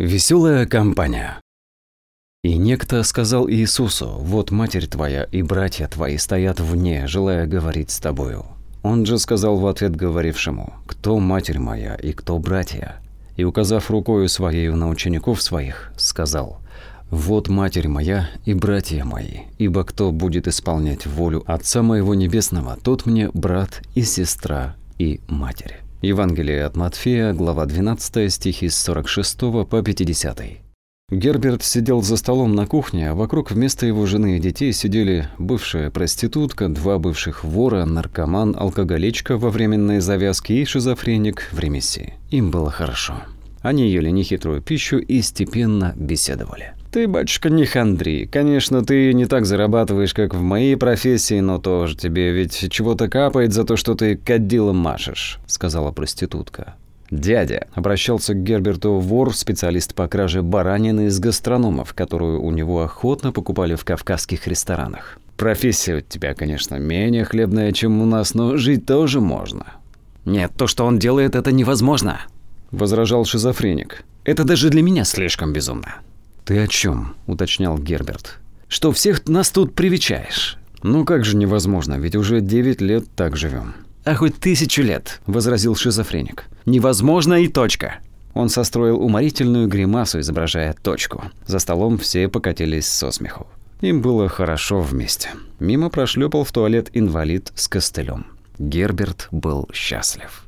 Веселая компания. И некто сказал Иисусу, «Вот матерь твоя и братья твои стоят вне, желая говорить с тобою». Он же сказал в ответ говорившему, «Кто матерь моя и кто братья?» И, указав рукою своею на учеников своих, сказал, «Вот матерь моя и братья мои, ибо кто будет исполнять волю Отца моего Небесного, тот мне брат и сестра и матерь». Евангелие от Матфея, глава 12, стихи с 46 по 50. Герберт сидел за столом на кухне, а вокруг вместо его жены и детей сидели бывшая проститутка, два бывших вора, наркоман, алкоголичка во временной завязке и шизофреник в ремиссии. Им было хорошо. Они ели нехитрую пищу и степенно беседовали. «Ты, батюшка, не хандри. Конечно, ты не так зарабатываешь, как в моей профессии, но тоже тебе ведь чего-то капает за то, что ты кадилом машешь», — сказала проститутка. «Дядя», — обращался к Герберту вор, специалист по краже баранины из гастрономов, которую у него охотно покупали в кавказских ресторанах. «Профессия у тебя, конечно, менее хлебная, чем у нас, но жить тоже можно». «Нет, то, что он делает, это невозможно», — возражал шизофреник. «Это даже для меня слишком безумно». «Ты о чем?» – уточнял Герберт. «Что всех нас тут привечаешь?» «Ну как же невозможно, ведь уже девять лет так живем». «А хоть тысячу лет», – возразил шизофреник. «Невозможно и точка». Он состроил уморительную гримасу, изображая точку. За столом все покатились со смеху. Им было хорошо вместе. Мимо прошлепал в туалет инвалид с костылем. Герберт был счастлив.